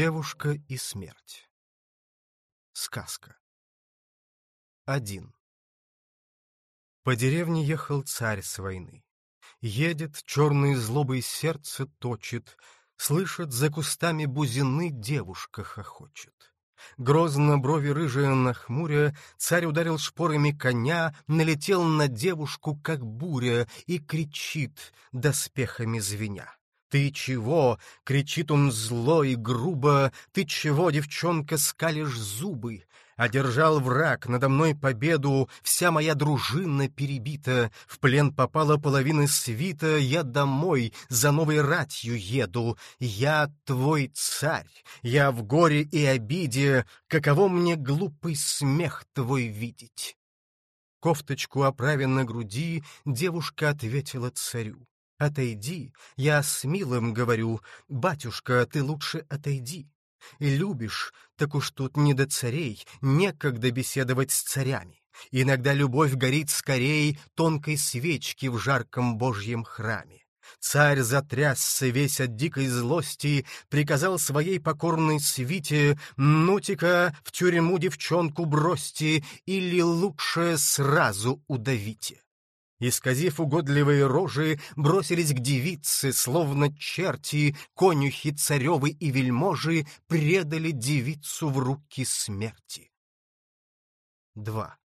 Девушка и смерть. Сказка. Один. По деревне ехал царь с войны. Едет, черные злобой сердце точит, Слышит, за кустами бузины девушка хохочет. Грозно брови рыжие нахмуря, царь ударил шпорами коня, налетел на девушку, как буря, и кричит, доспехами звеня. «Ты чего?» — кричит он зло и грубо. «Ты чего, девчонка, скалишь зубы? Одержал враг надо мной победу, Вся моя дружина перебита, В плен попала половина свита, Я домой за новой ратью еду. Я твой царь, я в горе и обиде, Каково мне глупый смех твой видеть?» Кофточку оправя на груди, Девушка ответила царю. Отойди, я с милым говорю, батюшка, ты лучше отойди. И любишь, так уж тут не до царей, некогда беседовать с царями. Иногда любовь горит скорей тонкой свечки в жарком божьем храме. Царь затрясся весь от дикой злости, приказал своей покорной свите «Ну-ка, в тюрьму девчонку бросьте, или лучше сразу удавите». Исказив угодливые рожи, бросились к девице, словно черти, конюхи царевы и вельможи предали девицу в руки смерти. 2.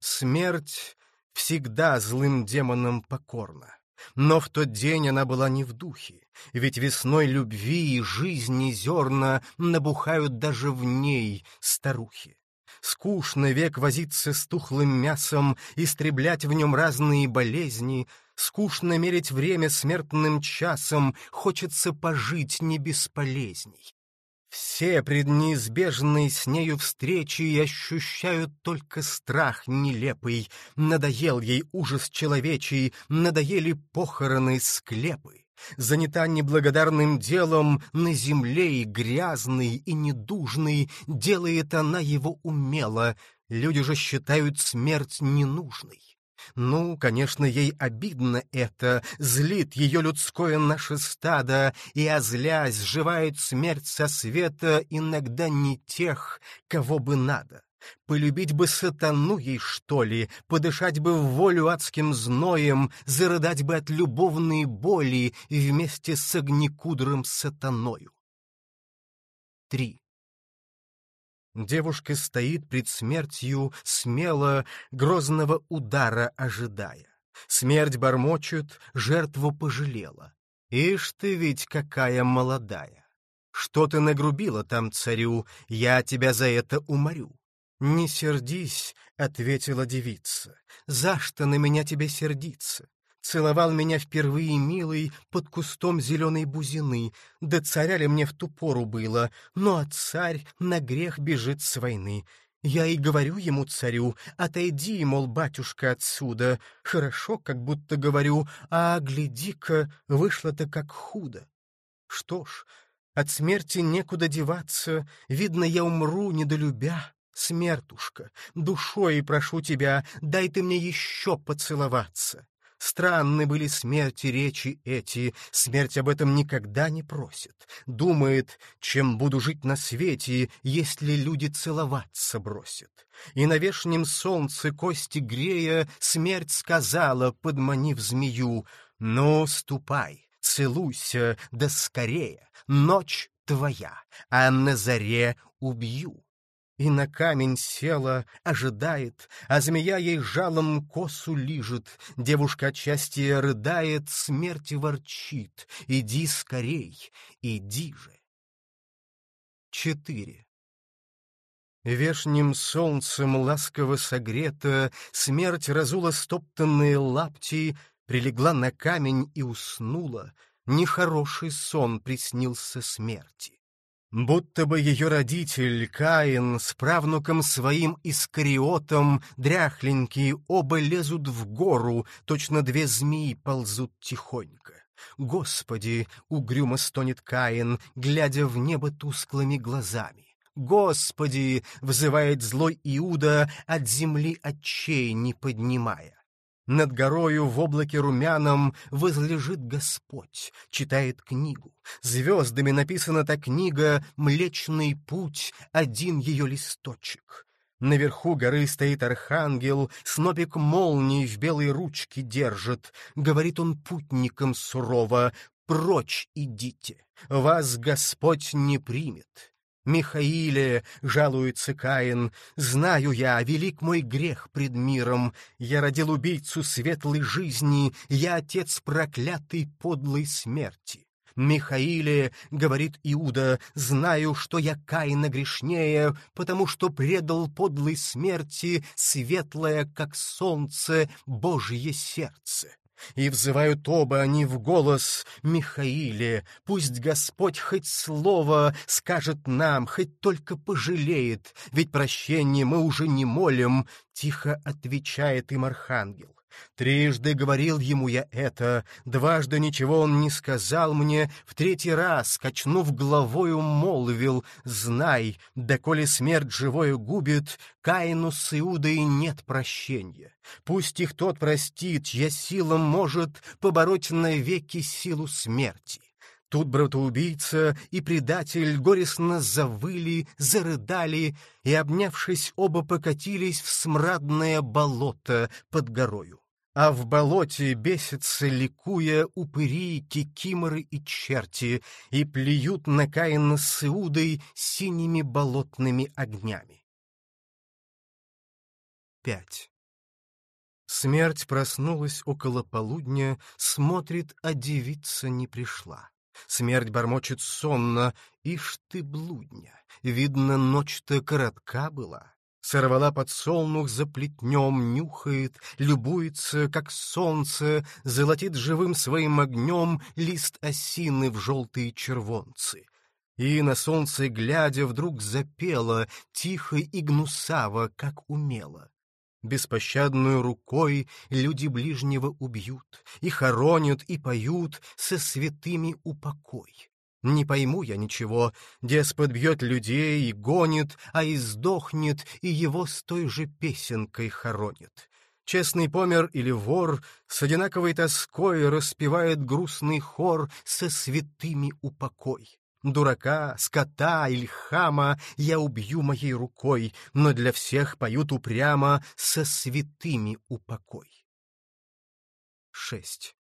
Смерть всегда злым демонам покорна. Но в тот день она была не в духе, ведь весной любви и жизни зерна набухают даже в ней старухи. Скучно век возиться с тухлым мясом, истреблять в нем разные болезни, скучно мерить время смертным часом, хочется пожить не бесполезней. Все пред неизбежной с нею встречи ощущают только страх нелепый, надоел ей ужас человечий, надоели похороны склепы. Занята неблагодарным делом на земле и грязный, и недужный, делает она его умело, люди же считают смерть ненужной. Ну, конечно, ей обидно это, злит ее людское наше стадо, и, озлясь, сживает смерть со света иногда не тех, кого бы надо. Полюбить бы сатану ей, что ли, подышать бы в волю адским зноем, зарыдать бы от любовной боли вместе с огнекудрым сатаною. 3. Девушка стоит пред смертью, смело, грозного удара ожидая. Смерть бормочет, жертву пожалела. Ишь ты ведь какая молодая! Что ты нагрубила там царю, я тебя за это уморю. «Не сердись», — ответила девица, — «за что на меня тебе сердиться? Целовал меня впервые милый под кустом зеленой бузины, да царя ли мне в ту пору было, ну а царь на грех бежит с войны. Я и говорю ему, царю, отойди, мол, батюшка, отсюда. Хорошо, как будто говорю, а гляди-ка, вышло-то как худо. Что ж, от смерти некуда деваться, видно, я умру, недолюбя. Смертушка, душой прошу тебя, дай ты мне еще поцеловаться. Странны были смерти речи эти, смерть об этом никогда не просит. Думает, чем буду жить на свете, если люди целоваться бросят. И на вешнем солнце кости грея смерть сказала, подманив змею, «Ну, ступай, целуйся, да скорее, ночь твоя, а на заре убью». И на камень села, ожидает, а змея ей жалом косу лижет, девушка от счастья рыдает, смерти ворчит. Иди скорей, иди же. Четыре. Вешним солнцем ласково согрета, Смерть разула стоптанные лапти, Прилегла на камень и уснула, Нехороший сон приснился смерти. Будто бы ее родитель Каин с правнуком своим Искариотом, дряхленькие, оба лезут в гору, точно две змеи ползут тихонько. Господи, угрюмо стонет Каин, глядя в небо тусклыми глазами. Господи, взывает злой Иуда, от земли отчей не поднимая. Над горою в облаке румяном возлежит Господь, читает книгу. Звездами написана та книга «Млечный путь», один ее листочек. Наверху горы стоит архангел, снопик молний в белой ручке держит. Говорит он путникам сурово, «Прочь идите, вас Господь не примет». Михаиле, жалуется Каин, знаю я, велик мой грех пред миром. Я родил убийцу светлой жизни, я отец проклятый подлой смерти. «Михаиле, — говорит Иуда, — знаю, что я Каина грешнее, потому что предал подлой смерти светлое, как солнце, Божье сердце. И взывают оба они в голос «Михаиле, пусть Господь хоть слово скажет нам, хоть только пожалеет, ведь прощение мы уже не молим», — тихо отвечает им архангел. Трижды говорил ему я это, дважды ничего он не сказал мне, в третий раз, качнув головою, молвил, «Знай, доколе смерть живое губит, Каину с Иудой нет прощения. Пусть их тот простит, чья сила может побороть навеки силу смерти». Тут братоубийца и предатель горестно завыли, зарыдали и, обнявшись, оба покатились в смрадное болото под горою а в болоте бесятся, ликуя, упыри, кикиморы и черти, и плюют на Каина с Иудой синими болотными огнями. 5. Смерть проснулась около полудня, смотрит, а девица не пришла. Смерть бормочет сонно, ишь ты, блудня, видно, ночь-то коротка была. Сорвала подсолнух за плетнем, нюхает, любуется, как солнце, золотит живым своим огнем лист осины в желтые червонцы. И на солнце, глядя, вдруг запела, тихо и гнусаво, как умела. Беспощадную рукой люди ближнего убьют, и хоронят, и поют со святыми упокой. Не пойму я ничего. Деспот бьет людей и гонит, а и сдохнет, и его с той же песенкой хоронит. Честный помер или вор с одинаковой тоской распевает грустный хор со святыми упокой. Дурака, скота или хама я убью моей рукой, но для всех поют упрямо со святыми упокой. 6.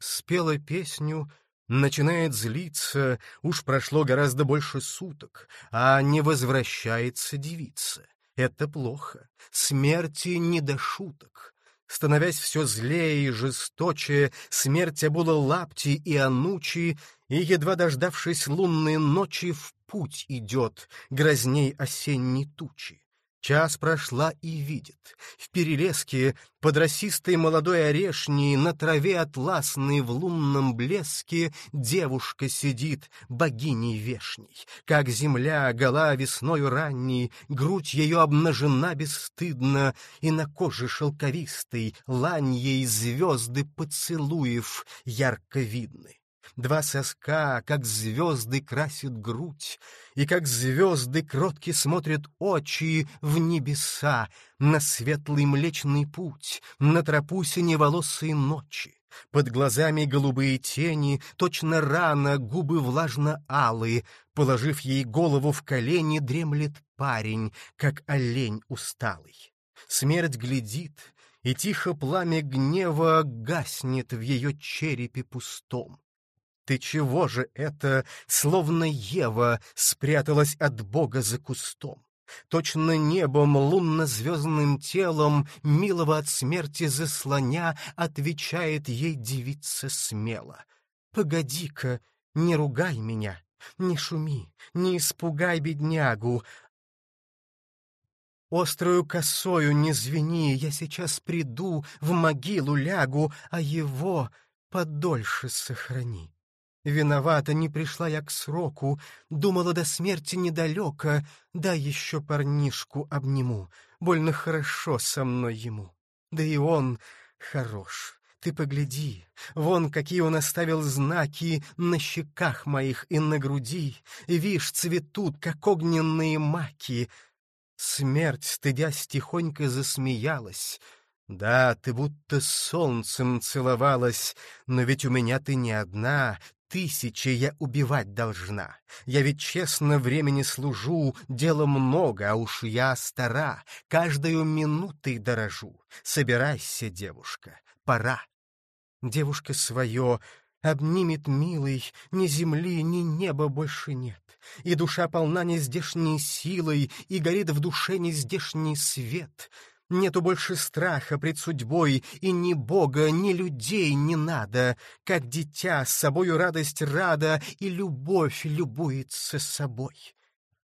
Спела песню начинает злиться, уж прошло гораздо больше суток, а не возвращается девица. Это плохо. Смерти не до шуток. Становясь все злее и жесточе, смерть обула лапти и анучи, и, едва дождавшись лунной ночи, в путь идет, грозней осенней тучи. Час прошла и видит. В перелеске под росистой молодой орешней на траве атласной в лунном блеске девушка сидит, богиней вешней. Как земля, гола весною ранней, грудь ее обнажена бесстыдно, и на коже шелковистой лань ей звезды поцелуев ярко видны. Два соска, как звезды, красят грудь, И как звезды кротки смотрят очи В небеса, на светлый млечный путь, На тропу синеволосой ночи. Под глазами голубые тени, точно рано, губы влажно-алые. Положив ей голову в колени, дремлет парень, как олень усталый. Смерть глядит, и тихо пламя гнева гаснет в ее черепе пустом. Ты чего же это, словно Ева, спряталась от Бога за кустом? Точно небом, лунно-звездным телом, милого от смерти заслоня, отвечает ей девица смело. «Погоди-ка, не ругай меня, не шуми, не испугай беднягу, Острую косою не звени, я сейчас приду, в могилу лягу, а его подольше сохрани. Виновата, не пришла я к сроку, думала до смерти недалеко, да еще парнишку обниму, больно хорошо со мной ему. Да и он хорош, ты погляди, вон какие он оставил знаки на щеках моих и на груди, вишь, цветут, как огненные маки. Смерть, стыдясь, тихонько засмеялась, Да, ты будто солнцем целовалась, но ведь у меня ты не одна, тысячи я убивать должна. Я ведь честно времени служу, дела много, а уж я стара, каждую минутой дорожу. Собирайся, девушка, пора. Девушка свое обнимет милый, ни земли, ни неба больше нет. И душа полна нездешней силой, и горит в душе нездешний свет — Нету больше страха пред судьбой, и ни Бога, ни людей не надо. Как дитя с собою радость рада, и любовь любуется собой.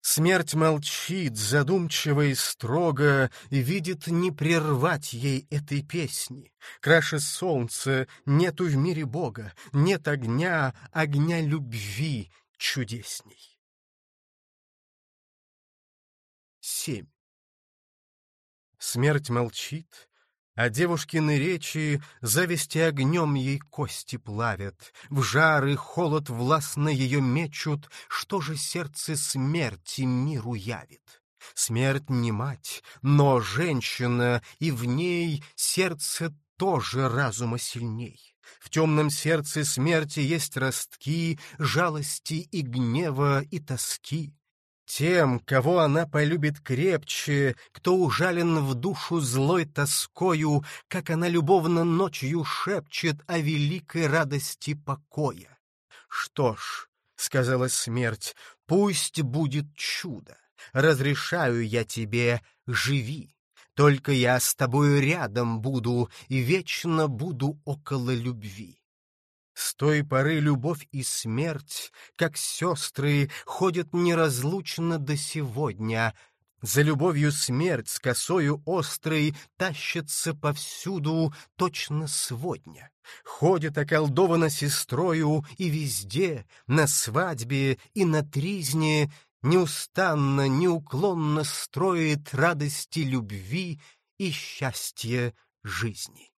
Смерть молчит, задумчиво и строго, и видит не прервать ей этой песни. Краше солнца нету в мире Бога, нет огня, огня любви чудесней. Семь. Смерть молчит, а девушкины речи Зависти огнем ей кости плавят, В жар и холод властно ее мечут, Что же сердце смерти миру явит? Смерть не мать, но женщина, и в ней Сердце тоже разума сильней. В темном сердце смерти есть ростки Жалости и гнева и тоски. Тем, кого она полюбит крепче, кто ужален в душу злой тоскою, как она любовно ночью шепчет о великой радости покоя. Что ж, — сказала смерть, — пусть будет чудо. Разрешаю я тебе, живи. Только я с тобою рядом буду и вечно буду около любви. С той поры любовь и смерть, как сестры, ходят неразлучно до сегодня. За любовью смерть с косою острой тащится повсюду точно сводня. Ходит околдована сестрою и везде, на свадьбе и на тризне, неустанно, неуклонно строит радости любви и счастье жизни.